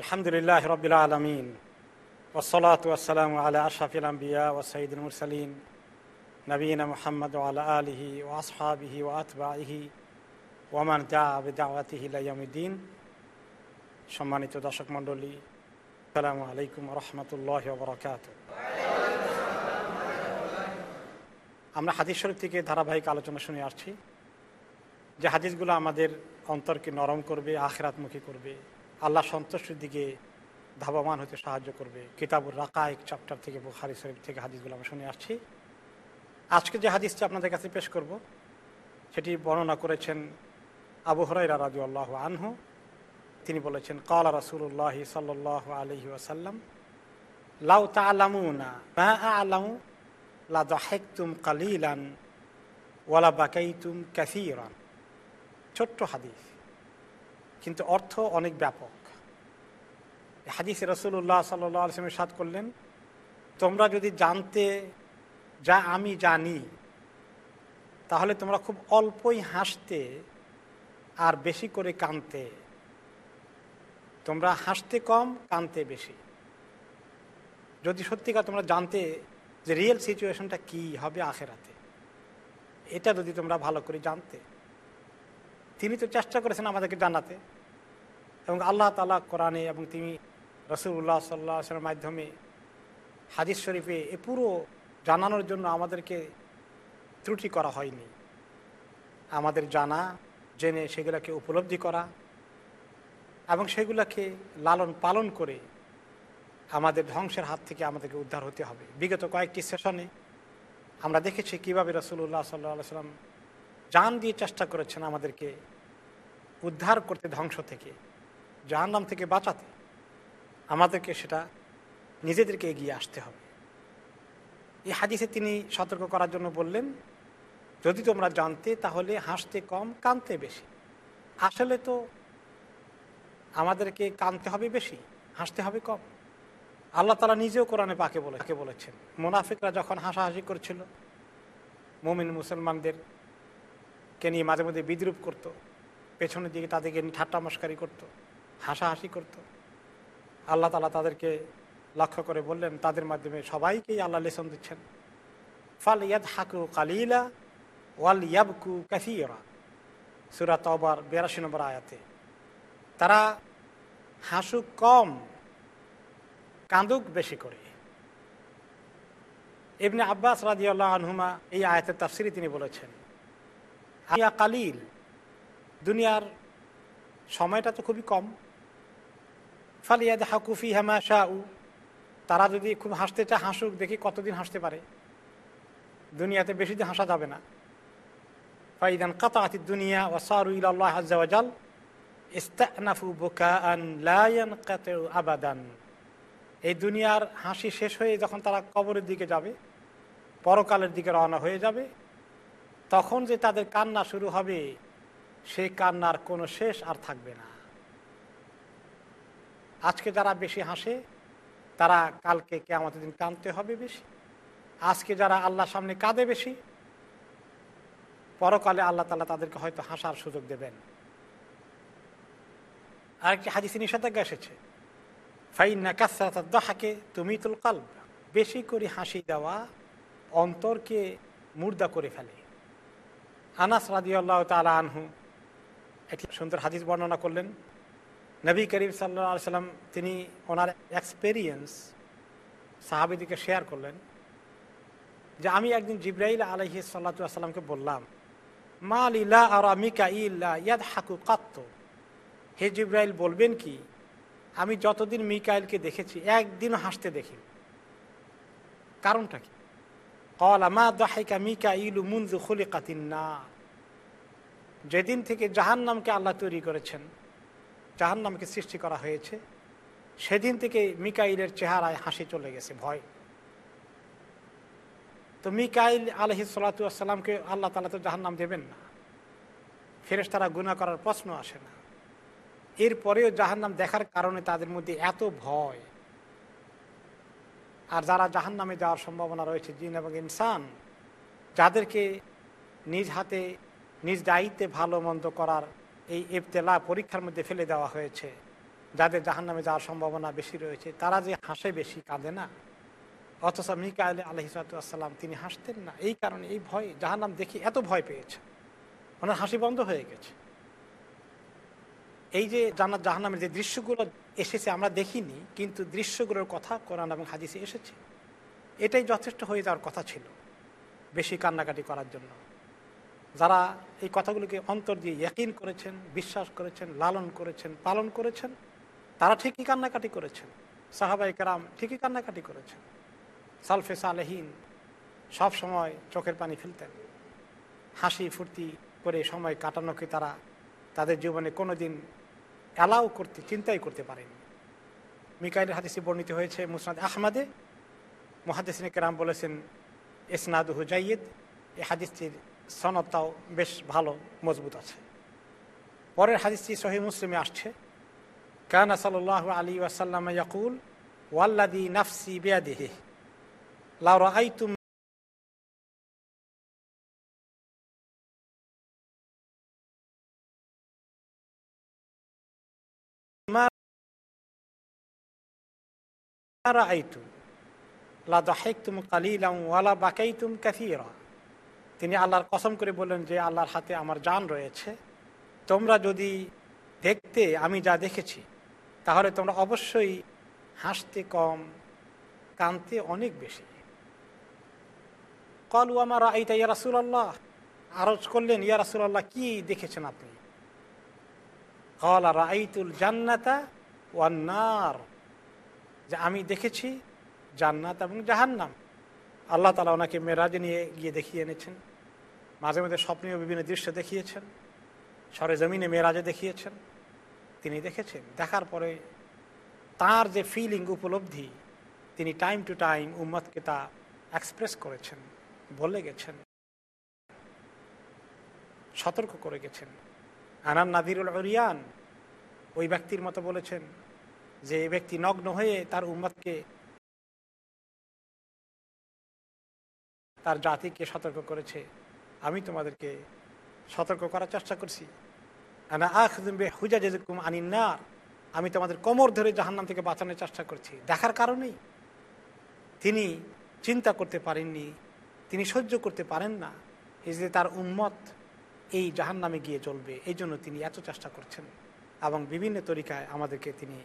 আলহামদুলিল্লাহ রবিল আলমিন। ওসলাত ওসালাম আলা আশাফিল আম্বিয়া ও সঈদুল মুরসালিন। নবীন মোহাম্মদ আলা আলহি ও আসহাবিহি ও আতবাহি ওমান জাওয়াতিহিলাইয়ামুদ্দিন সম্মানিত দর্শক মণ্ডলী সালামু আলাইকুম রহমতুল্লাহ বরকাত আমরা হাদিস শরীফ থেকে ধারাবাহিক আলোচনা শুনে আসছি। যে হাদিসগুলো আমাদের অন্তরকে নরম করবে, আখরাতমুখী করবে আল্লাহ সন্তুষ্টির দিকে ধাবমান হতে সাহায্য করবে। কিতাবুর রাকায়ক চ্যাপ্টার থেকে, বুখারি শরীফ থেকে হাদিসগুলো আমরা শুনে আসছি। আজকে যে হাদিসটি আপনাদের কাছে পেশ করব, সেটি বর্ণনা করেছেন আবু হরাইরা রাজু আল্লাহ আনহু। তিনি বলেছেন কালা রাসুল্লাহ সাল্লাহ আলহি আসাল্লাম লাউ তালামুনা মা আলামু, লা দাহেকতুম কালিলান ওয়ালা বাকাইতুম ক্যাসিরান ছোট্ট হাদিস। কিন্তু অর্থ অনেক ব্যাপক। হাদিস রসুল্লাহ সাল্লামের সাদ করলেন, তোমরা যদি জানতে যা আমি জানি, তাহলে তোমরা খুব অল্পই হাসতে আর বেশি করে কানতে। তোমরা হাসতে কম, কানতে বেশি। যদি সত্যিকার তোমরা জানতে যে রিয়েল সিচুয়েশনটা কি হবে আখেরাতে, এটা যদি তোমরা ভালো করে জানতে। তিনি তো চেষ্টা করেছেন আমাদেরকে জানাতে। এবং আল্লাহ তালা কোরআনে এবং তিনি রসুল্লাহ সাল্লামের মাধ্যমে হাদিস শরীফে এ পুরো জানানোর জন্য আমাদেরকে ত্রুটি করা হয়নি। আমাদের জানা, জেনে সেগুলোকে উপলব্ধি করা এবং সেগুলোকে লালন পালন করে আমাদের ধ্বংসের হাত থেকে আমাদেরকে উদ্ধার হতে হবে। বিগত কয়েকটি সেশনে আমরা দেখেছি কীভাবে রসুল্লাহ সাল্লাহ সাল্লাম জান দিয়ে চেষ্টা করেছেন আমাদেরকে উদ্ধার করতে ধ্বংস থেকে। জাহান্নাম থেকে বাঁচাতে আমাদেরকে সেটা নিজেদেরকে এগিয়ে আসতে হবে। এই হাদিসে তিনি সতর্ক করার জন্য বললেন, যদি তোমরা জানতে, তাহলে হাসতে কম, কানতে বেশি। আসলে তো আমাদেরকে কানতে হবে বেশি, হাসতে হবে কম। আল্লাহ তালা নিজেও কোরআনে পাকে বলে, কে বলেছেন, মোনাফিকরা যখন হাসাহাসি করছিল, মোমিন মুসলমানদের কে নিয়ে মাঝে মধ্যে বিদ্রুপ করতো, পেছনের দিকে তাদেরকে ঠাট্টা মস্কারি করতো। হাসাহাসি করতো। আল্লাহ তালা তাদেরকে লক্ষ্য করে বললেন, তাদের মাধ্যমে সবাইকেই আল্লাহ লেসন দিচ্ছেন। ফাল ইয়াদ হাকু কালিলা ওয়াল ইয়াবকু কাফিরা সুরা তবার বিরাশি নম্বর আয়াতে। তারা হাসুক কম, কাঁদুক বেশি করে। এমনি আব্বাস রাজিউল্লাহ আনহুমা এই আয়াতের তাফসিরি তিনি বলেছেন আয়া কালিল, দুনিয়ার সময়টা তো খুবই কম। ফালিয়াদ হাকুফি হামা শাহ তারা যদি খুব হাসতে চায়, হাসুক, দেখি কতদিন হাসতে পারে। দুনিয়াতে বেশি দিন হাসা যাবে না। ফাইদান কাতাতি দুনিয়া ও ইল্লাহ আজাল ইস্তানাফু লায়ন কাতে আবাদান। এই দুনিয়ার হাসি শেষ হয়ে যখন তারা কবরের দিকে যাবে, পরকালের দিকে রওনা হয়ে যাবে, তখন যে তাদের কান্না শুরু হবে সেই কান্নার কোনো শেষ আর থাকবে না। আজকে যারা বেশি হাসে, তারা কালকে কে আমাদের দিন কানতে হবে বেশি। আজকে যারা আল্লাহ সামনে কাঁদে বেশি, পরকালে আল্লাহ তালা তাদেরকে হয়তো হাসার সুযোগ দেবেন। আরেকটি তিনি সাথে এসেছে। ফাইনা কাসাকে তুমি তুল কাল বেশি করে হাসি দেওয়া অন্তরকে মুর্দা করে ফেলে। আনাস রাজি আল্লাহ তালা আনহু একটি সুন্দর হাদিস বর্ণনা করলেন। নবী করিম সাল্লা সাল্লাম তিনি ওনার এক্সপেরিয়েন্স সাহাবিদিকে শেয়ার করলেন যে আমি একদিন জিব্রাইল আলহি সাল্লাতামকে বললাম, মা লীলা আর মিকা ইল্লা ইয়াদ হাকু কাত্ত? হে জিব্রাইল, বলবেন কি, আমি যতদিন মিকাইলকে দেখেছি, একদিনও হাসতে দেখি কারণটা কি? কল আমা দাহিকা মিকা ইলু মুনজু খুলি কাতিন না যেদিন থেকে জাহান্নামকে আল্লাহ তৈরি করেছেন জাহান্নামকে সৃষ্টি করা হয়েছে। সেদিন থেকে মিকাইলের চেহারায় হাসি চলে গেছে, ভয়। তো মিকাইল আলহি সাল্লাতামকে আল্লাহ তালা তো জাহান্নাম দেবেন না। ফেরেস তারা গুণা করার প্রশ্ন আসে না। এরপরেও জাহান্নাম দেখার কারণে তাদের মধ্যে এত ভয়। আর যারা জাহান্নামে যাওয়ার সম্ভাবনা রয়েছে, জিন এবং ইনসান, যাদেরকে নিজ হাতে, নিজ দায়িত্বে ভালো মন্দ করার এই ইবতেলা পরীক্ষার মধ্যে ফেলে দেওয়া হয়েছে। যাদের জাহান নামে যাওয়ার সম্ভাবনা বেশি রয়েছে, তারা যে হাসে বেশি কাঁদে না। অথচ মিকা আলী আলহিসাল্লাম তিনি হাসতেন না। এই কারণে এই ভয় জাহান নাম দেখি এত ভয় পেয়েছে। ওনার হাসি বন্ধ হয়ে গেছে। এই যে জান্নাত, জাহান্নামের যে দৃশ্যগুলো এসেছে, আমরা দেখিনি, কিন্তু দৃশ্যগুলোর কথা কোরআন এবং হাদিসে এসেছে। এটাই যথেষ্ট হয়ে যাওয়ার কথা ছিল, বেশি কান্নাকাটি করার জন্য। যারা এই কথাগুলোকে অন্তর দিয়ে ইয়াকিন করেছেন, বিশ্বাস করেছেন, লালন করেছেন, পালন করেছেন, তারা ঠিকই কান্নাকাটি করেছেন। সাহাবাই কারাম ঠিকই কান্নাকাটি করেছেন। সালফে সালেহীন সব সময় চোখের পানি ফেলতেন। হাসি ফুর্তি করে সময় কাটানোকে তারা তাদের জীবনে কোনো দিন অ্যালাউ করতে, চিন্তাই করতে পারেনি মিকাইল হাদিসি বর্ণিত হয়েছে মুসনাদ আহমাদে। মহাদিসিন কেরাম বলেছেন ইসনাদ হুজাইদ এ হাদিসটির সনদটাও বেশ ভালো মজবুত আছে পরের হাদিসটি সহি মুসলিমে আসছে কানা সাল আলী ওয়াসাল্লাম ইয়াকুল ওয়াল্লাদি নাফসি বেয়াদিহি লাউরা আইতুম আইতু লাদাহেকতুম কালিলাম ওয়ালা বাকাইতুম কাফিরা তিনি আল্লাহর কসম করে বললেন যে আল্লাহর হাতে আমার জান রয়েছে। তোমরা যদি দেখতে আমি যা দেখেছি, তাহলে তোমরা অবশ্যই হাসতে কম, কানতে অনেক বেশি। কলু আমার আইতা ইয়া রাসুলাল্লাহ, আরজ করলেন, ইয়া রাসুলাল্লাহ, কি দেখেছেন আপনি? কল আর আইতুল জান্নাতা ওয়ান্নার যে আমি দেখেছি জান্নাত এবং জাহান্নাম। আল্লাহ তালা ওনাকে মেরাজে নিয়ে গিয়ে দেখিয়ে এনেছেন। মাঝে মাঝে স্বপ্নীয় বিভিন্ন দৃশ্য দেখিয়েছেন। সরে জমিনে মেরাজে দেখিয়েছেন। তিনি দেখেছেন। দেখার পরে তার যে ফিলিং উপলব্ধি, তিনি টাইম টু টাইম উম্মদকে তা এক্সপ্রেস করেছেন, বলে গেছেন। সতর্ক করে গেছেন। আনান নাদিরুল অরিয়ান ওই ব্যক্তির মতো বলেছেন যে ব্যক্তি নগ্ন হয়ে তার উম্মতকে, তার জাতিকে সতর্ক করেছে। আমি তোমাদেরকে সতর্ক করার চেষ্টা করছি। হুজা যেরকম আনিন্নার। আমি তোমাদের কোমর ধরে জাহান্নাম থেকে বাঁচানোর চেষ্টা করছি। দেখার কারণেই তিনি চিন্তা করতে পারেননি, তিনি সহ্য করতে পারেন না। এই যে তার উম্মত এই জাহান নামে গিয়ে চলবে এই জন্য তিনি এত চেষ্টা করছেন এবং বিভিন্ন তরিকায় আমাদেরকে তিনি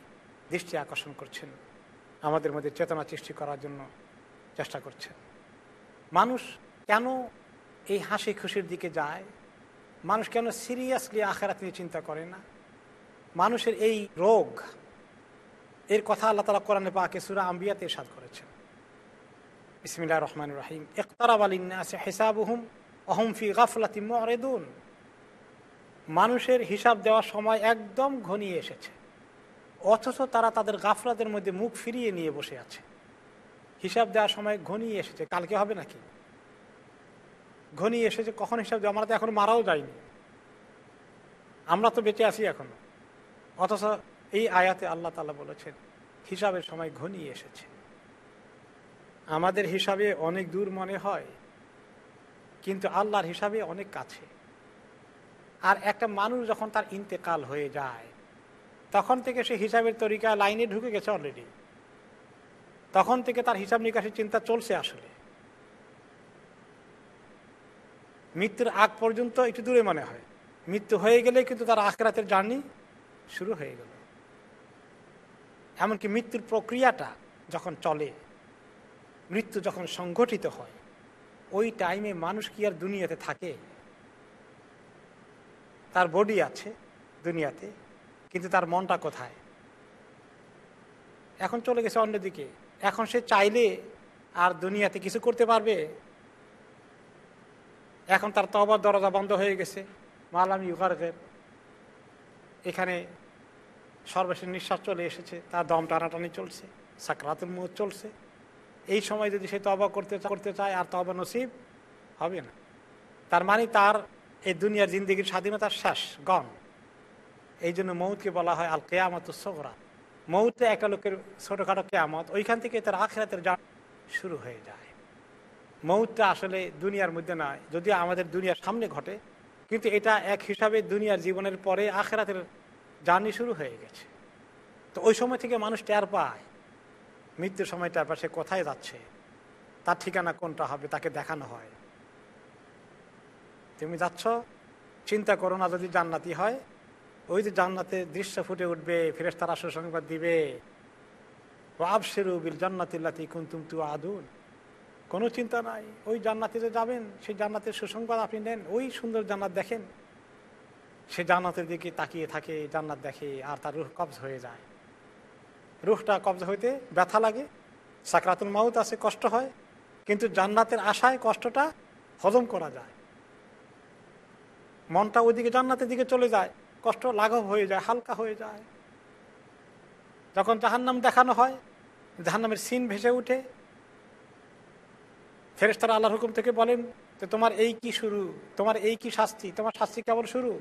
দৃষ্টি আকর্ষণ করছেন, আমাদের মধ্যে চেতনা সৃষ্টি করার জন্য চেষ্টা করছেন। মানুষ কেন এই হাসি খুশির দিকে যায়। মানুষ কেন সিরিয়াসলি আখেরাত নিয়ে চিন্তা করে না? মানুষের এই রোগ, এর কথা আল্লাহ তালা কোরআনে পাকে সুরা আম্বিয়াতে সাদ করেছেন। ইসমিল্লা রহমান রাহিম। ইকতারাব আলিনাসে হেসাবহুম অহম ফি গাফলাতি মরেদুন। মানুষের হিসাব দেওয়ার সময় একদম ঘনিয়ে এসেছে। অথচ তারা তাদের গাফলাতের মধ্যে মুখ ফিরিয়ে নিয়ে বসে আছে। হিসাব দেওয়ার সময় ঘনিয়ে এসেছে। কালকে হবে নাকি? ঘনিয়ে এসেছে, কখন হিসাব আমরা তো এখন মারাও যায়নি। আমরা তো বেঁচে আছি এখন। অথচ এই আয়াতে আল্লাহ তালা বলেছেন, হিসাবের সময় ঘনিয়ে এসেছে। আমাদের হিসাবে অনেক দূর মনে হয়, কিন্তু আল্লাহর হিসাবে অনেক কাছে। আর একটা মানুষ যখন তার ইন্তেকাল হয়ে যায়, তখন থেকে সে হিসাবের তরিকা লাইনে ঢুকে গেছে অলরেডি তখন থেকে তার হিসাব নিকাশের চিন্তা চলছে আসলে। মৃত্যুর আগ পর্যন্ত একটু দূরে মনে হয়। মৃত্যু হয়ে গেলে কিন্তু তার আখরাতের জার্নি শুরু হয়ে গেল। এমনকি মৃত্যুর প্রক্রিয়াটা যখন চলে, মৃত্যু যখন সংঘটিত হয়, ওই টাইমে মানুষ কি আর দুনিয়াতে থাকে? তার বডি আছে দুনিয়াতে, কিন্তু তার মনটা কোথায়? এখন চলে গেছে অন্যদিকে। এখন সে চাইলে আর দুনিয়াতে কিছু করতে পারবে? এখন তার তবার দরজা বন্ধ হয়ে গেছে। মালাম ইউগার্গের এখানে সর্বশেষ নিঃশ্বাস চলে এসেছে। তার দম টানাটানি চলছে। সাকরাতুল মুখ চলছে। এই সময় যদি সে তবা করতে করতে চায়, আর তবা নসিব হবে না। তার মানে তার এই দুনিয়ার জিন্দিগির স্বাধীনতার শেষ গণ এই জন্য মৌতকে বলা হয় আল কেয়ামত সোহরা মৌতে একটা লোকের ছোটোখাটো কেয়ামত, ওইখান থেকে তার আখেরাতের যা শুরু হয়ে যায়। মৌতটা আসলে দুনিয়ার মধ্যে নয় যদিও আমাদের দুনিয়ার সামনে ঘটে, কিন্তু এটা এক হিসাবে দুনিয়ার জীবনের পরে আখেরাতের জার্নি শুরু হয়ে গেছে। তো ওই সময় থেকে মানুষ টের পায়, মৃত্যুর সময় টের পায় সে কোথায় যাচ্ছে, তার ঠিকানা কোনটা হবে, তাকে দেখানো হয়। তুমি যাচ্ছ, চিন্তা করো না, যদি জান্নাতি হয়, ওই যে জান্নাতে দৃশ্য ফুটে উঠবে ফেরেস তারা সুসংবাদ দিবে। ও আবশেরু বিল জান্নাতিল্লাতি কুন্তুম তু আদুন কোনো চিন্তা নাই। ওই জান্নাতে যে যাবেন, সেই জান্নাতের সুসংবাদ আপনি নেন, ওই সুন্দর জান্নাত দেখেন। সে জান্নাতের দিকে তাকিয়ে থাকে, জান্নাত দেখে, আর তার রুহ কবজ হয়ে যায়। রুহটা কবজ হইতে ব্যথা লাগে, সাকরাতুল মাউত আছে, কষ্ট হয়, কিন্তু জান্নাতের আশায় কষ্টটা হজম করা যায়। মনটা ওইদিকে জান্নাতের দিকে চলে যায়, কষ্ট লাঘব হয়ে যায়, হালকা হয়ে যায়। যখন জাহান্নাম দেখানো হয়, জাহান্নামের সিন ভেসে উঠে ফেরেস্তারা আল্লাহর হুকুম থেকে বলেন যে, তোমার এই কি শুরু? তোমার এই কি শাস্তি? তোমার শাস্তি কেবল শুরু?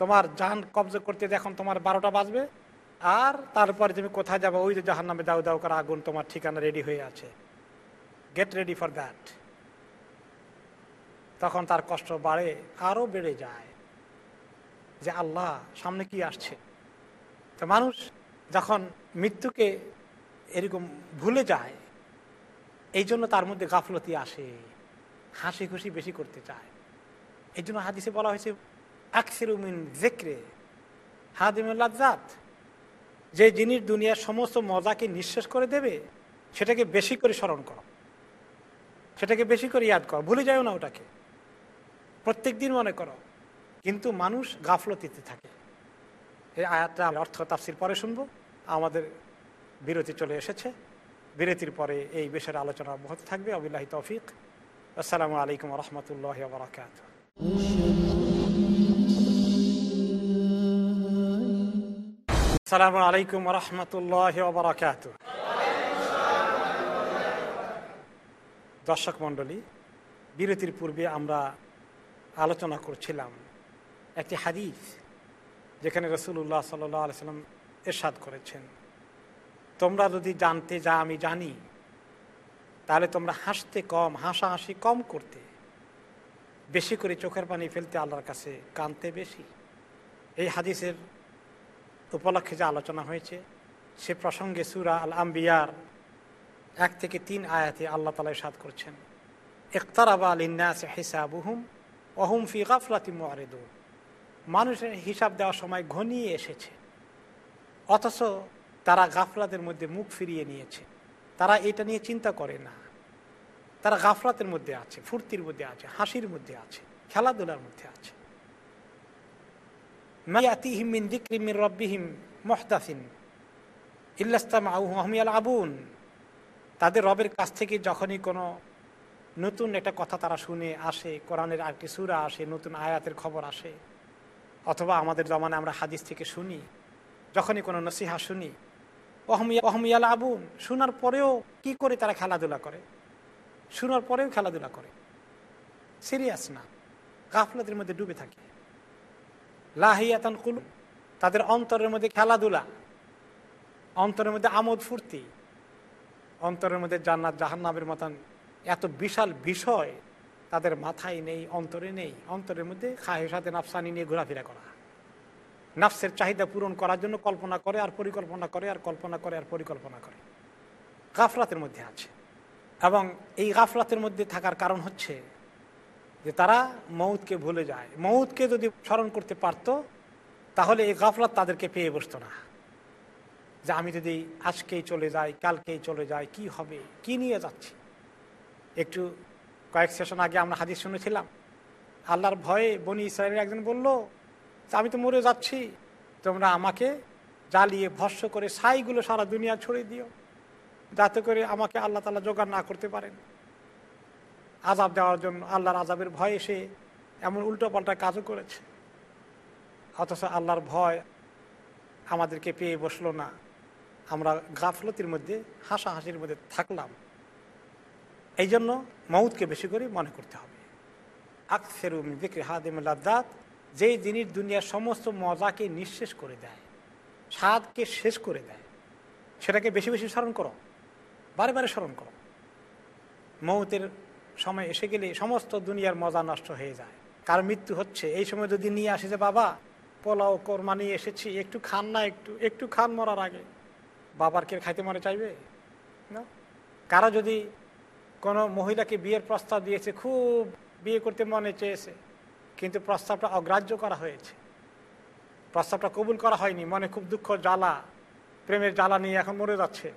তোমার জাহান কবজ করতে দেখুন তোমার বারোটা বাজবে, আর তারপরে তুমি কোথায় যাব? ওই যে জাহান নামে দাউ দাউ করা আগুন তোমার ঠিকানা রেডি হয়ে আছে। গেট রেডি ফর দ্যাট তখন তার কষ্ট বাড়ে, আরও বেড়ে যায় যে, আল্লাহ, সামনে কি আসছে? তো মানুষ যখন মৃত্যুকে এরকম ভুলে যায় এই জন্য তার মধ্যে গাফলতি আসে হাসি খুশি বেশি করতে চায়। এই জন্য হাদিসে বলা হয়েছে আকসিরুমিন জেক্রে হাদিমুল্লাজাত যে জিনিস দুনিয়ার সমস্ত মজাকে নিঃশেষ করে দেবে, সেটাকে বেশি করে স্মরণ করো। সেটাকে বেশি করে ইয়াদ করো। ভুলে যাও না ওটাকে। প্রত্যেক দিন মনে করো। কিন্তু মানুষ গাফলতিতে থাকে। এই আয়াতটা অর্থ তাফসির পরে শুনব। আমাদের বিরতি চলে এসেছে। বিরতির পরে এই বিষয়ের আলোচনা অব্যাহত থাকবে। আবিল্লাহি তৌফিক। আসসালামু আলাইকুম রহমতুল্লাহ বরাকাত আসসালামু আলাইকুম রহমতুল্লাহ বরাকাত দর্শক মণ্ডলী, বিরতির পূর্বে আমরা আলোচনা করছিলাম একটি হাদিস, যেখানে রসুল্লাহ সাল্লাহ এরশাদ করেছেন। তোমরা যদি জানতে যা আমি জানি, তাহলে তোমরা হাসতে কম, হাসাহাসি কম করতে। বেশি করে চোখের পানি ফেলতে আল্লাহর কাছে কানতে বেশি। এই হাদিসের উপলক্ষে যে আলোচনা হয়েছে, সে প্রসঙ্গে সুরা আল আম্বিয়ার এক থেকে তিন আয়াতে আল্লাহ তালা সাদ করছেন, ইকতারাবা আলিন্নাস হিসাবুহুম অহুম ফি গাফলাতি মোয়ারেদুন মানুষের হিসাব দেওয়ার সময় ঘনিয়ে এসেছে। অথচ তারা গাফলাতের মধ্যে মুখ ফিরিয়ে নিয়েছে। তারা এটা নিয়ে চিন্তা করে না। তারা গাফলাতের মধ্যে আছে, ফুর্তির মধ্যে আছে, হাসির মধ্যে আছে, খেলাধুলার মধ্যে আছে। আবুন তাদের রবের কাছ থেকে যখনই কোনো নতুন একটা কথা তারা শুনে আসে, কোরআনের আরেকটি সুরা আসে, নতুন আয়াতের খবর আসে, অথবা আমাদের জমানে আমরা হাদিস থেকে শুনি, যখনই কোনো নসিহা শুনি অহমিয়াল আবুন শোনার পরেও কি করে তারা খেলাধুলা করে? শোনার পরেও খেলাধুলা করে। সিরিয়াস না। গাফলতের মধ্যে ডুবে থাকে। লাহিয়াতান কুল তাদের অন্তরের মধ্যে খেলাধুলা। অন্তরের মধ্যে আমোদ ফুর্তি। অন্তরের মধ্যে জান্নাত জাহান্নাবের মতন এত বিশাল বিষয় তাদের মাথায় নেই, অন্তরে নেই। অন্তরের মধ্যে সাথে নাফসানি নিয়ে ঘোরাফেরা করা। নাফসের চাহিদা পূরণ করার জন্য কল্পনা করে আর পরিকল্পনা করে আর কল্পনা করে আর পরিকল্পনা করে। গাফলাতের মধ্যে আছে। এবং এই গাফলাতের মধ্যে থাকার কারণ হচ্ছে যে তারা মৌতকে ভুলে যায়। মৌতকে যদি স্মরণ করতে পারত, তাহলে এই গাফলাত তাদেরকে পেয়ে বসতো না। যে আমি যদি আজকেই চলে যাই, কালকেই চলে যাই, কি হবে, কি নিয়ে যাচ্ছি? একটু কয়েক সেশন আগে আমরা হাদিস শুনেছিলাম। আল্লাহর ভয়ে বনি ইসরায়েলের একজন বলল আমি তো মরে যাচ্ছি। তোমরা আমাকে জ্বালিয়ে ভস্য করে সাইগুলো সারা দুনিয়া ছড়িয়ে দিও। যাতে করে আমাকে আল্লাহ তালা জোগাড় না করতে পারেন। আজাব দেওয়ার জন্য আল্লাহর আজাবের ভয়ে সে এমন উল্টো পাল্টা কাজও করেছে। অথচ আল্লাহর ভয় আমাদেরকে পেয়ে বসল না। আমরা গাফলতির মধ্যে, হাসাহাসির মধ্যে থাকলাম। এই জন্য মৌতকে বেশি করে মনে করতে হবে। আকসেরুম বিক্রি হাদিমুল্লাদাত যেই জিনিস দুনিয়ার সমস্ত মজাকে নিঃশেষ করে দেয়, স্বাদকে শেষ করে দেয়, সেটাকে বেশি বেশি স্মরণ করো, বারে বারে স্মরণ করো। মৌতের সময় এসে গেলে সমস্ত দুনিয়ার মজা নষ্ট হয়ে যায়। কার মৃত্যু হচ্ছে? এই সময় যদি নিয়ে আসে যে, বাবা, পোলাও, কোরমা নিয়ে এসেছি, একটু খান না, একটু একটু খান মরার আগে। বাবার কে খাইতে মনে চাইবে? না? কারা যদি কোনো মহিলাকে বিয়ের প্রস্তাব দিয়েছে, খুব বিয়ে করতে মনে চেয়েছে কিন্তু প্রস্তাবটা অগ্রাহ্য করা হয়েছে। প্রস্তাবটা কবুল করা হয়নি। মনে খুব দুঃখ, জ্বালা, প্রেমের জ্বালা নিয়ে এখন মরে যাচ্ছে।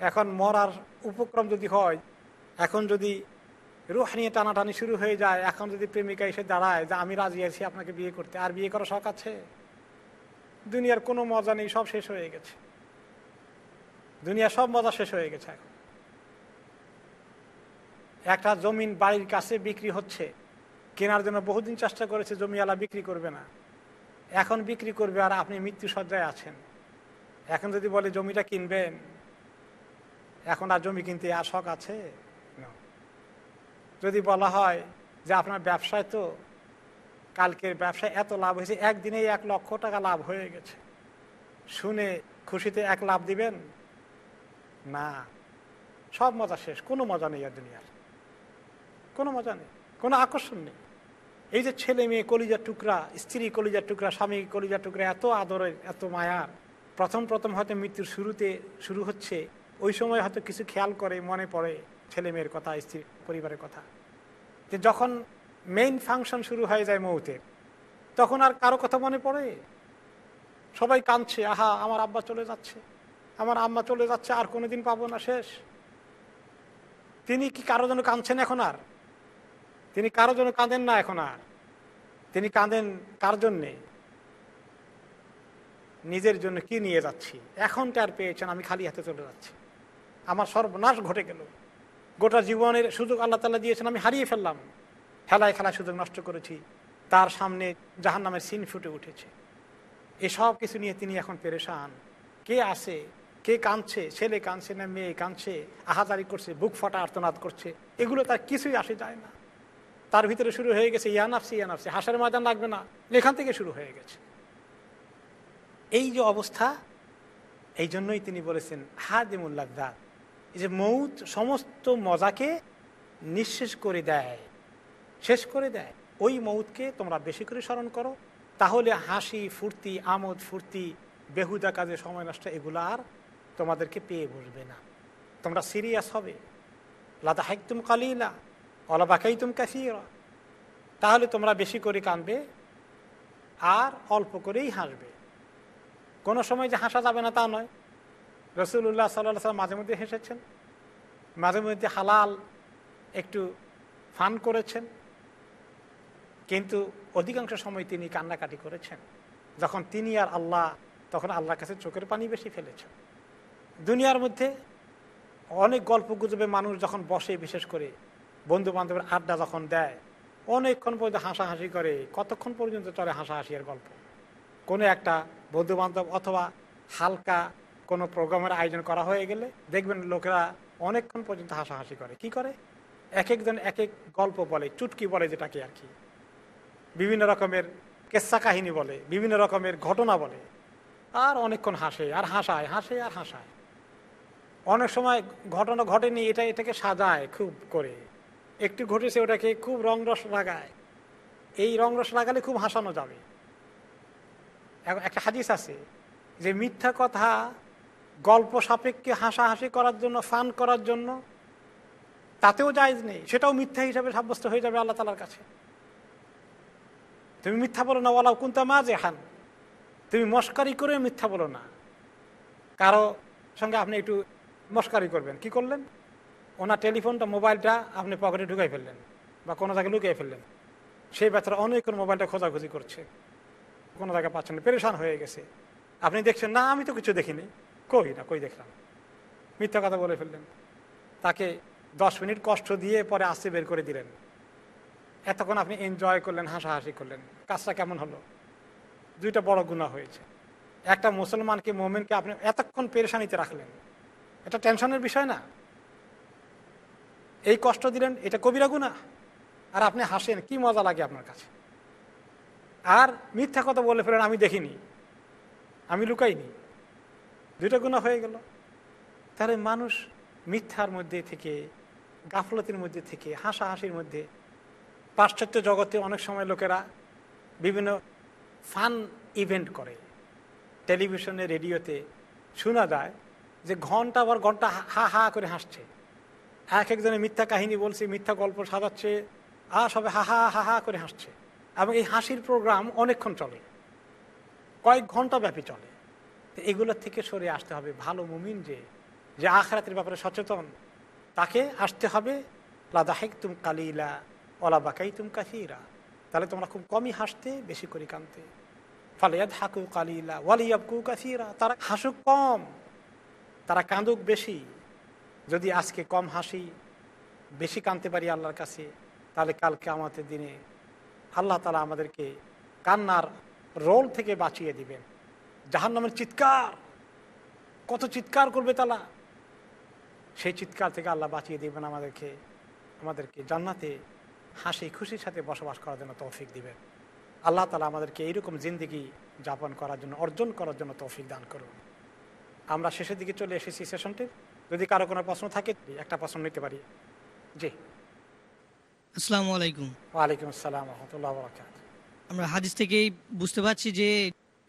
এখন মরার উপক্রম যদি হয়, এখন যদি রুহ নিয়ে টানাটানি শুরু হয়ে যায়, এখন যদি প্রেমিকা এসে দাঁড়ায় যে আমি রাজি আছি আপনাকে বিয়ে করতে, আর বিয়ে করার শখ আছে? দুনিয়ার কোনো মজা নেই, সব শেষ হয়ে গেছে। দুনিয়ার সব মজা শেষ হয়ে গেছে এখন। একটা জমিন বাড়ির কাছে বিক্রি হচ্ছে। কেনার জন্য বহুদিন চেষ্টা করেছে, জমিওয়ালা বিক্রি করবে না। এখন বিক্রি করবে আর আপনি মৃত্যু সজ্জায় আছেন। এখন যদি বলে জমিটা কিনবেন, এখন আর জমি কিনতে আর শখ আছে? যদি বলা হয় যে আপনার ব্যবসায় তো কালকের ব্যবসায় এত লাভ হয়েছে, একদিনেই এক লক্ষ টাকা লাভ হয়ে গেছে। শুনে খুশিতে এক লাভ দিবেন? না। সব মজা শেষ, কোনো মজা নেই আর দুনিয়ার। কোনো মজা নেই, কোনো আকর্ষণ নেই। এই যে ছেলে মেয়ে কলিজার টুকরা, স্ত্রী কলিজার টুকরা, স্বামী কলিজার টুকরা, এত আদরের, এত মায়ার। প্রথম প্রথম হয়তো মৃত্যুর শুরুতে শুরু হচ্ছে, ওই সময় হয়তো কিছু খেয়াল করে, মনে পড়ে ছেলে মেয়ের কথা, স্ত্রী পরিবারের কথা। যে যখন মেইন ফাংশন শুরু হয়ে যায় মৌতের তখন আর কারও কথা মনে পড়ে? সবাই কাঁদছে, আহা, আমার আব্বা চলে যাচ্ছে, আমার আম্মা চলে যাচ্ছে, আর কোনোদিন পাবো না, শেষ। তিনি কি কারও জন্য কাঁদছেন এখন আর? তিনি কারও জন্য কাঁদেন না এখন আর। তিনি কাঁদেন কার জন্যে? নিজের জন্য কি নিয়ে যাচ্ছি? এখন তার পেয়েছেন আমি খালি হাতে চলে যাচ্ছি। আমার সর্বনাশ ঘটে গেল। গোটা জীবনের সুযোগ আল্লাহ তালা দিয়েছেন, আমি হারিয়ে ফেললাম। খেলায় খেলায় সুযোগ নষ্ট করেছি। তার সামনে জাহান নামের সিন ফুটে উঠেছে। এসব কিছু নিয়ে তিনি এখন পেরেশান। কে আসে কে কাঁদছে? ছেলে কাঁদছে না মেয়ে কাঁদছে? আহাজারি করছে, বুক ফাটা আর্তনাদ করছে। এগুলো তার কিছুই আসে যায় না। তার ভিতরে শুরু হয়ে গেছে ইয়ানাফসি ইয়ানাফসি হাসার ময়দান লাগবে না। এখান থেকে শুরু হয়ে গেছে। এই যে অবস্থা, এই জন্যই তিনি বলেছেন হাদিমুল্লাদাত এই যে মৌত সমস্ত মজাকে নিঃশেষ করে দেয়, শেষ করে দেয়। ওই মৌতকে তোমরা বেশি করে স্মরণ করো। তাহলে হাসি, ফুর্তি, আমোদ, ফুর্তি, বেহুদা কাজে সময় নষ্ট, এগুলো আর তোমাদেরকে পেয়ে বসবে না। তোমরা সিরিয়াস হবে। লাদা হাইতুম কালিলা। অলাবাকাই তুম তাহলে তোমরা বেশি করে কাঁদবে আর অল্প করেই হাসবে। কোনো সময় যে হাসা যাবে না তা নয়। রসুল্লাহ সাল্লাহ সাল্লাম মাঝে মধ্যে হেসেছেন, মাঝে মধ্যে হালাল একটু ফান করেছেন, কিন্তু অধিকাংশ সময় তিনি কান্নাকাটি করেছেন। যখন তিনি আর আল্লাহ, তখন আল্লাহর কাছে চোখের পানি বেশি ফেলেছেন। দুনিয়ার মধ্যে অনেক গল্প গুজবে মানুষ যখন বসে বিশেষ করে বন্ধু বান্ধবের আড্ডা যখন দেয়, অনেকক্ষণ পর্যন্ত হাসাহাসি করে, কতক্ষণ পর্যন্ত চলে হাসাহাসি এর গল্প? কোনো একটা বন্ধু বান্ধব অথবা হালকা কোনো প্রোগ্রামের আয়োজন করা হয়ে গেলে দেখবেন লোকেরা অনেকক্ষণ পর্যন্ত হাসাহাসি করে। কি করে? এক একজন এক এক গল্প বলে, চুটকি বলে যেটাকে আর কি। বিভিন্ন রকমের কেসা কাহিনী বলে, বিভিন্ন রকমের ঘটনা বলে। আর অনেকক্ষণ হাসে, আর হাসায়, হাসে, আর হাসায়। অনেক সময় ঘটনা ঘটেনি, এটা এটাকে সাজায় খুব করে। একটু ঘটেছে, ওটাকে খুব রং রস লাগায় এই রং রস লাগালে খুব হাসানো যাবে। একটা হাদিস আছে যে মিথ্যা কথা গল্প সাপেক্ষে হাসাহাসি করার জন্য, ফান করার জন্য তাতেও জায়জ নেই। সেটাও মিথ্যা হিসাবে সাব্যস্ত হয়ে যাবে আল্লাহ তালার কাছে। তুমি মিথ্যা বলো না ওলাও কুন্তা মা যে হান তুমি মস্কারি করে মিথ্যা বলো না। কারও সঙ্গে আপনি একটু মস্কারি করবেন। কি করলেন? ওনার টেলিফোনটা, মোবাইলটা আপনি পকেটে ঢুকাই ফেললেন বা কোনো জায়গায় লুকিয়ে ফেললেন। সেই বেচারা অনেকক্ষণ মোবাইলটা খোঁজাখুঁজি করছে। কোনো জায়গায় পাচ্ছেন না, পেরেশান হয়ে গেছে। আপনি দেখছেন, না, আমি তো কিছু দেখিনি। কই না, কই দেখলাম? মিথ্যা কথা বলে ফেললেন। তাকে দশ মিনিট কষ্ট দিয়ে পরে আসতে বের করে দিলেন। এতক্ষণ আপনি এনজয় করলেন, হাসাহাসি করলেন। কাজটা কেমন হলো? দুইটা বড় গুণা হয়েছে। একটা মুসলমানকে, মোমেনকে আপনি এতক্ষণ পেরেশানিতে রাখলেন। এটা টেনশনের বিষয় না। এই কষ্ট দিলেন, এটা কবিরা গুণা আর আপনি হাসেন, কি মজা লাগে আপনার কাছে। আর মিথ্যা কথা বলে ফেলেন, আমি দেখিনি। আমি লুকাইনি। দুইটা গুণা হয়ে গেল। তাহলে মানুষ মিথ্যার মধ্যে থেকে, গাফলতির মধ্যে থেকে, হাসাহাসির মধ্যে, পাশ্চাত্য জগতে অনেক সময় লোকেরা বিভিন্ন ফান ইভেন্ট করে। টেলিভিশনে, রেডিওতে শোনা যায় যে ঘণ্টা পর ঘণ্টা হা হা করে হাসছে। এক একজনে মিথ্যা কাহিনী বলছে, মিথ্যা গল্প সাজাচ্ছে আর সবে হাহা হা হা হা করে হাসছে। এবং এই হাসির প্রোগ্রাম অনেকক্ষণ চলে। কয়েক ঘণ্টা ব্যাপী চলে। তো এগুলোর থেকে সরে আসতে হবে ভালো মুমিন যে যে আখরাতের ব্যাপারে সচেতন, তাকে আসতে হবে লাদাহেক তুম কালিলা ওলা বাকাই তুম কাহিরা তাহলে তোমরা খুব কমই হাসতে, বেশি করে কানতে। ফালিয়াদ হাকু কালিলা, ওয়ালিয়াবকু কাসিরা। তারা হাসুক কম, তারা কাঁদুক বেশি। যদি আজকে কম হাসি বেশি কানতে পারি আল্লাহর কাছে, তাহলে কালকে আমাদের দিনে আল্লাহ তালা আমাদেরকে কান্নার রোল থেকে বাঁচিয়ে দিবেন। জাহান নামের চিৎকার, কত চিৎকার করবে তালা। সেই চিৎকার থেকে আল্লাহ বাঁচিয়ে দিবেন আমাদেরকে আমাদেরকে জান্নাতে হাসি খুশির সাথে বসবাস করার জন্য তৌফিক দিবেন। আল্লাহ তালা আমাদেরকে এইরকম জিন্দিগি যাপন করার জন্য, অর্জন করার জন্য তৌফিক দান করুন। আমরা শেষের দিকে চলে এসেছি সেশনটির যদি কারও কোনো প্রশ্ন থাকে একটা প্রশ্ন নিতে পারি। জি। আসসালামু আলাইকুম। ওয়ালাইকুম আসসালাম রহমতুল্লাহ বরকাত। আমরা হাদিস থেকেই বুঝতে পারছি যে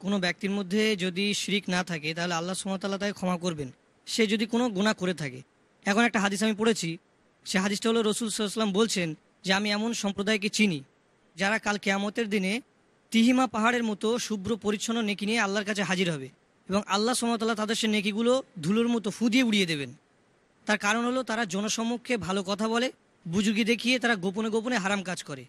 কোনো ব্যক্তির মধ্যে যদি শিরিক না থাকে তাহলে আল্লাহ সুমতাল্লাহ তাকে ক্ষমা করবেন। সে যদি কোনো গুণা করে থাকে। এখন একটা হাদিস আমি পড়েছি সে হাদিসটা হলো রসুল সাল্লাম বলছেন যে আমি এমন সম্প্রদায়কে চিনি যারা কাল কেয়ামতের দিনে তিহিমা পাহাড়ের মতো শুভ্র পরিচ্ছন্ন নেকি নিয়ে আল্লাহর কাছে হাজির হবে। এবং আল্লাহ সুমতাল্লাহ তাদের সে নেকিগুলো ধুলোর মতো ফু দিয়ে উড়িয়ে দেবেন। তার কারণ হলো তারা জনসমক্ষে ভালো কথা বলে বুজুগি দেখিয়ে তারা গোপনে গোপনে হারাম কাজ করে।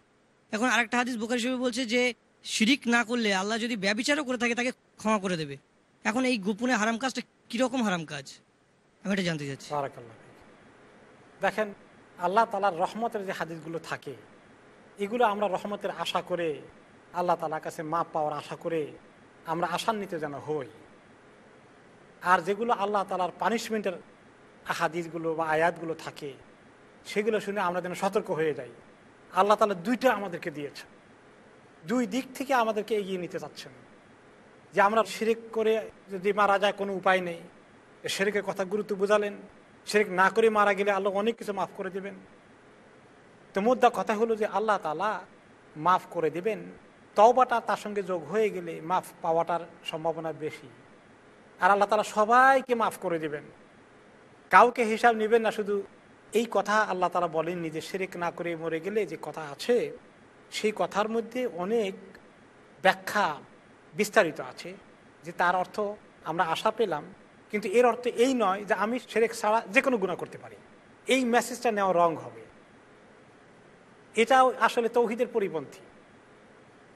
এখন আরেকটা হাদিস বোকার হিসেবে বলছে যে, শিরিক না করলে আল্লাহ যদি ব্যবিচারও করে থাকে তাকে ক্ষমা করে দেবে। এখন এই গোপনে হারাম কাজটা কীরকম হারাম কাজ? আমি এটা জানতে চাচ্ছি। দেখেন, আল্লাহ তালার রহমতের যে হাদিসগুলো থাকে, এগুলো আমরা রহমতের আশা করে, আল্লাহ তালার কাছে মাপ পাওয়ার আশা করে আমরা আশান্বিত যেন হই। আর যেগুলো আল্লাহ তালার পানিশমেন্টের হাদিসগুলো বা আয়াতগুলো থাকে, সেগুলো শুনে আমরা যেন সতর্ক হয়ে যাই। আল্লাহ তালা দুইটা আমাদেরকে দিয়েছে দুই দিক থেকে আমাদেরকে এগিয়ে নিতে চাচ্ছেন। যে আমরা শিরিক করে যদি মারা যায় কোনো উপায় নেই শেরেকের কথা গুরুত্ব বুঝালেন। শেরেক না করে মারা গেলে আল্লাহ অনেক কিছু মাফ করে দেবেন। তো মুদ্রা কথা হলো যে আল্লাহ তালা মাফ করে দেবেন। তওবাটা তার সঙ্গে যোগ হয়ে গেলে মাফ পাওয়াটার সম্ভাবনা বেশি। আর আল্লাহ তালা সবাইকে মাফ করে দেবেন। কাউকে হিসাব নেবেন না, শুধু এই কথা আল্লাহ তালা বলেননি যে শেরেক না করে মরে গেলে যে কথা আছে, সেই কথার মধ্যে অনেক ব্যাখ্যা বিস্তারিত আছে, যে তার অর্থ আমরা আশা পেলাম, কিন্তু এর অর্থ এই নয় যে আমি সেরেক ছাড়া যে কোনো গুণা করতে পারি। এই মেসেজটা নেওয়া রং হবে। এটাও আসলে তৌহিদের পরিপন্থী।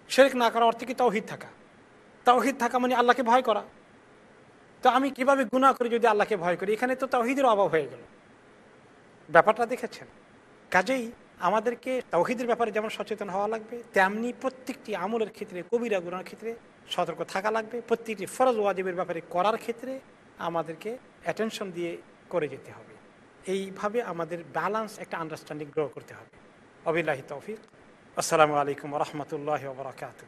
সেরেক না করা অর্থে কি তৌহিদ থাকা? তৌহিদ থাকা মানে আল্লাহকে ভয় করা। তো আমি কীভাবে গুণা করি যদি আল্লাহকে ভয় করি? এখানে তো তৌহিদের অভাব হয়ে গেল। ব্যাপারটা দেখেছেন? কাজেই আমাদেরকে তৌহিদের ব্যাপারে যেমন সচেতন হওয়া লাগবে, তেমনি প্রত্যেকটি আমলের ক্ষেত্রে, কবিরা গুণার ক্ষেত্রে সতর্ক থাকা লাগবে। প্রত্যেকটি ফরজ ওয়াজিবের ব্যাপারে করার ক্ষেত্রে আমাদেরকে অ্যাটেনশন দিয়ে করে যেতে হবে। এইভাবে আমাদের ব্যালেন্স একটা আন্ডারস্ট্যান্ডিং গ্রো করতে হবে। অবিল্লাহি তৌফিক। আসসালামু আলাইকুম রহমতুল্লাহ বরকাত